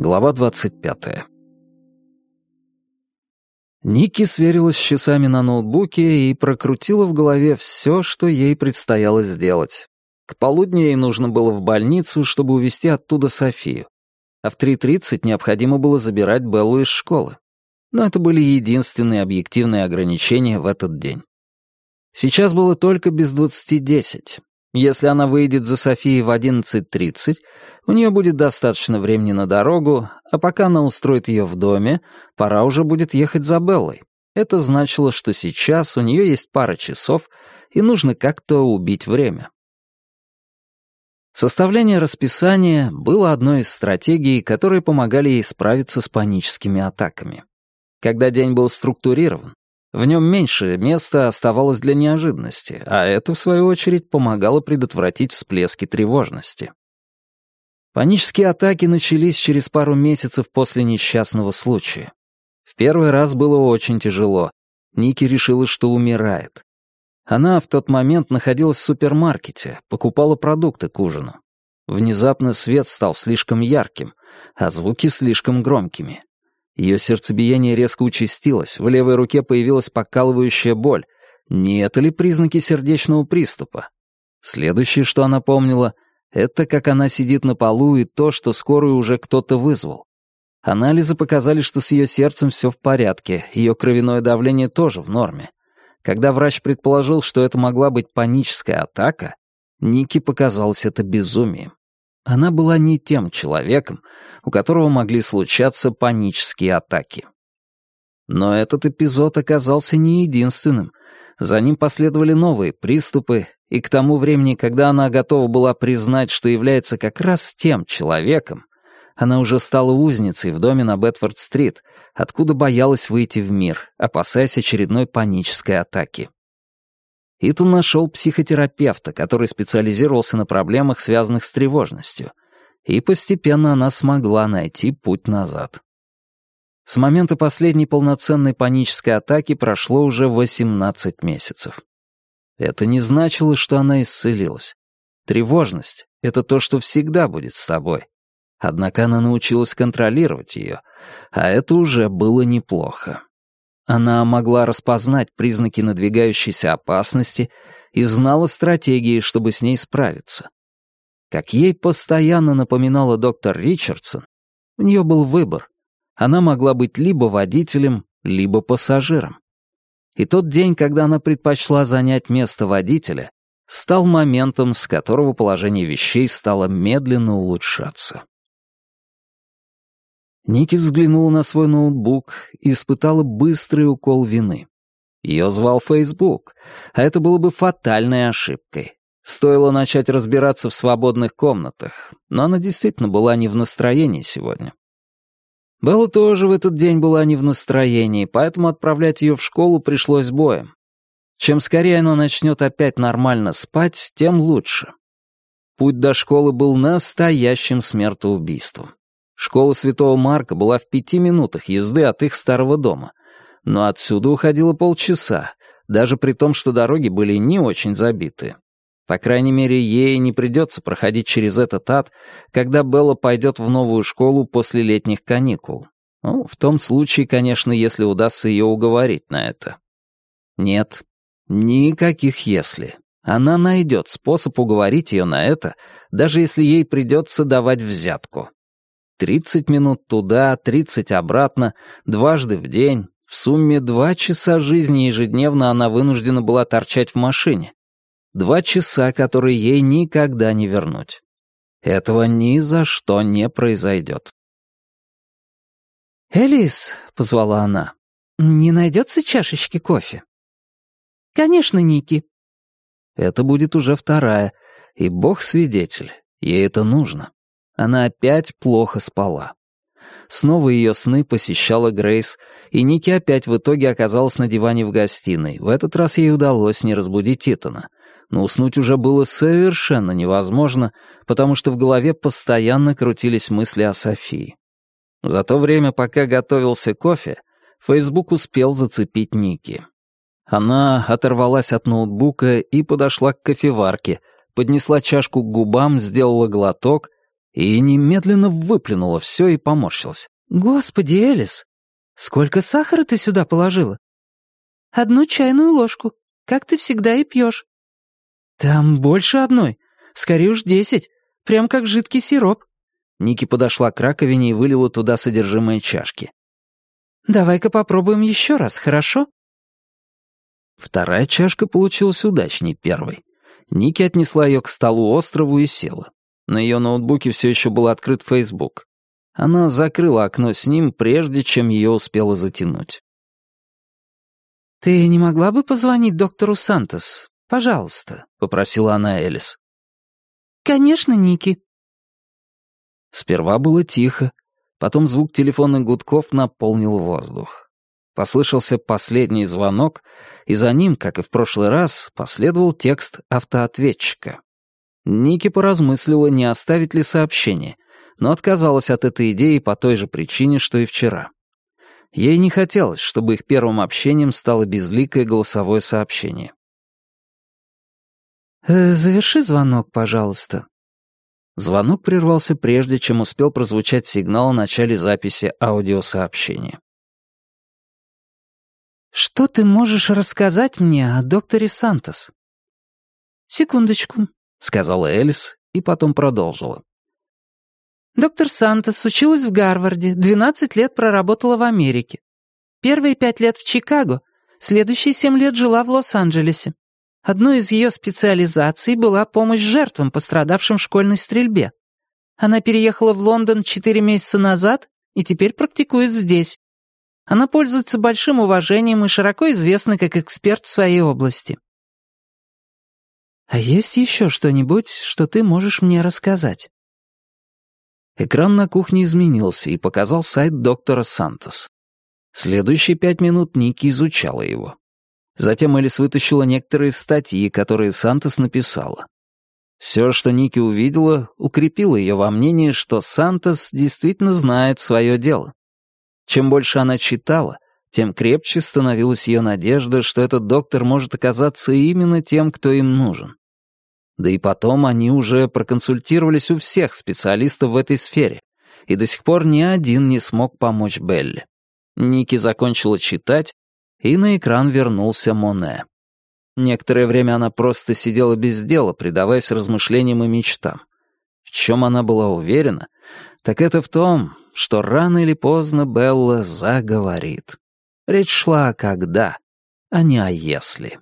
Глава 25. Ники сверилась с часами на ноутбуке и прокрутила в голове все, что ей предстояло сделать. К полудню ей нужно было в больницу, чтобы увезти оттуда Софию. А в 3.30 необходимо было забирать Беллу из школы. Но это были единственные объективные ограничения в этот день. Сейчас было только без 20.10. Если она выйдет за Софией в 11.30, у нее будет достаточно времени на дорогу, а пока она устроит ее в доме, пора уже будет ехать за Беллой. Это значило, что сейчас у нее есть пара часов, и нужно как-то убить время. Составление расписания было одной из стратегий, которые помогали ей справиться с паническими атаками. Когда день был структурирован, в нем меньше места оставалось для неожиданности, а это, в свою очередь, помогало предотвратить всплески тревожности. Панические атаки начались через пару месяцев после несчастного случая. В первый раз было очень тяжело. Ники решила, что умирает. Она в тот момент находилась в супермаркете, покупала продукты к ужину. Внезапно свет стал слишком ярким, а звуки слишком громкими. Ее сердцебиение резко участилось, в левой руке появилась покалывающая боль. Не это ли признаки сердечного приступа? Следующее, что она помнила, это как она сидит на полу и то, что скорую уже кто-то вызвал. Анализы показали, что с ее сердцем все в порядке, ее кровяное давление тоже в норме. Когда врач предположил, что это могла быть паническая атака, Нике показалось это безумием. Она была не тем человеком, у которого могли случаться панические атаки. Но этот эпизод оказался не единственным. За ним последовали новые приступы, и к тому времени, когда она готова была признать, что является как раз тем человеком, она уже стала узницей в доме на Бетфорд-стрит, откуда боялась выйти в мир, опасаясь очередной панической атаки. Итан нашел психотерапевта, который специализировался на проблемах, связанных с тревожностью, и постепенно она смогла найти путь назад. С момента последней полноценной панической атаки прошло уже 18 месяцев. Это не значило, что она исцелилась. Тревожность — это то, что всегда будет с тобой. Однако она научилась контролировать ее, а это уже было неплохо. Она могла распознать признаки надвигающейся опасности и знала стратегии, чтобы с ней справиться. Как ей постоянно напоминала доктор Ричардсон, у нее был выбор. Она могла быть либо водителем, либо пассажиром. И тот день, когда она предпочла занять место водителя, стал моментом, с которого положение вещей стало медленно улучшаться. Ники взглянула на свой ноутбук и испытала быстрый укол вины. Ее звал Facebook, а это было бы фатальной ошибкой. Стоило начать разбираться в свободных комнатах, но она действительно была не в настроении сегодня. Белла тоже в этот день была не в настроении, поэтому отправлять ее в школу пришлось боем. Чем скорее она начнет опять нормально спать, тем лучше. Путь до школы был настоящим смертоубийством. Школа Святого Марка была в пяти минутах езды от их старого дома. Но отсюда уходило полчаса, даже при том, что дороги были не очень забиты. По крайней мере, ей не придется проходить через этот ад, когда Белла пойдет в новую школу после летних каникул. Ну, в том случае, конечно, если удастся ее уговорить на это. Нет, никаких «если». Она найдет способ уговорить ее на это, даже если ей придется давать взятку. Тридцать минут туда, тридцать обратно, дважды в день. В сумме два часа жизни ежедневно она вынуждена была торчать в машине. Два часа, которые ей никогда не вернуть. Этого ни за что не произойдет. «Элис», — позвала она, — «не найдется чашечки кофе?» «Конечно, Ники». Это будет уже вторая, и бог свидетель, ей это нужно. Она опять плохо спала. Снова ее сны посещала Грейс, и Ники опять в итоге оказалась на диване в гостиной. В этот раз ей удалось не разбудить Титана. Но уснуть уже было совершенно невозможно, потому что в голове постоянно крутились мысли о Софии. За то время, пока готовился кофе, Фейсбук успел зацепить Ники. Она оторвалась от ноутбука и подошла к кофеварке, поднесла чашку к губам, сделала глоток — И немедленно выплюнула все и поморщилась. «Господи, Элис, сколько сахара ты сюда положила?» «Одну чайную ложку, как ты всегда и пьешь». «Там больше одной, скорее уж десять, прям как жидкий сироп». Ники подошла к раковине и вылила туда содержимое чашки. «Давай-ка попробуем еще раз, хорошо?» Вторая чашка получилась удачней первой. Ники отнесла ее к столу острову и села. На ее ноутбуке все еще был открыт Facebook. Она закрыла окно с ним, прежде чем ее успела затянуть. «Ты не могла бы позвонить доктору Сантос? Пожалуйста», — попросила она Элис. «Конечно, Ники». Сперва было тихо, потом звук телефонных гудков наполнил воздух. Послышался последний звонок, и за ним, как и в прошлый раз, последовал текст автоответчика. Ники поразмыслила, не оставить ли сообщение, но отказалась от этой идеи по той же причине, что и вчера. Ей не хотелось, чтобы их первым общением стало безликое голосовое сообщение. «Э, «Заверши звонок, пожалуйста». Звонок прервался прежде, чем успел прозвучать сигнал о начале записи аудиосообщения. «Что ты можешь рассказать мне о докторе Сантос?» «Секундочку», — сказала Элис и потом продолжила. «Доктор Сантос училась в Гарварде, 12 лет проработала в Америке. Первые пять лет в Чикаго, следующие семь лет жила в Лос-Анджелесе. Одной из ее специализаций была помощь жертвам, пострадавшим в школьной стрельбе. Она переехала в Лондон четыре месяца назад и теперь практикует здесь. Она пользуется большим уважением и широко известна как эксперт в своей области. А есть еще что-нибудь, что ты можешь мне рассказать? Экран на кухне изменился и показал сайт доктора Сантос. Следующие пять минут Ники изучала его. Затем Элис вытащила некоторые статьи, которые Сантос написала. Все, что Ники увидела, укрепило ее во мнении, что Сантос действительно знает свое дело. Чем больше она читала, тем крепче становилась ее надежда, что этот доктор может оказаться именно тем, кто им нужен. Да и потом они уже проконсультировались у всех специалистов в этой сфере, и до сих пор ни один не смог помочь Белли. Ники закончила читать, и на экран вернулся Моне. Некоторое время она просто сидела без дела, предаваясь размышлениям и мечтам. В чем она была уверена, так это в том, что рано или поздно Белла заговорит. Речь шла о когда, а не о если.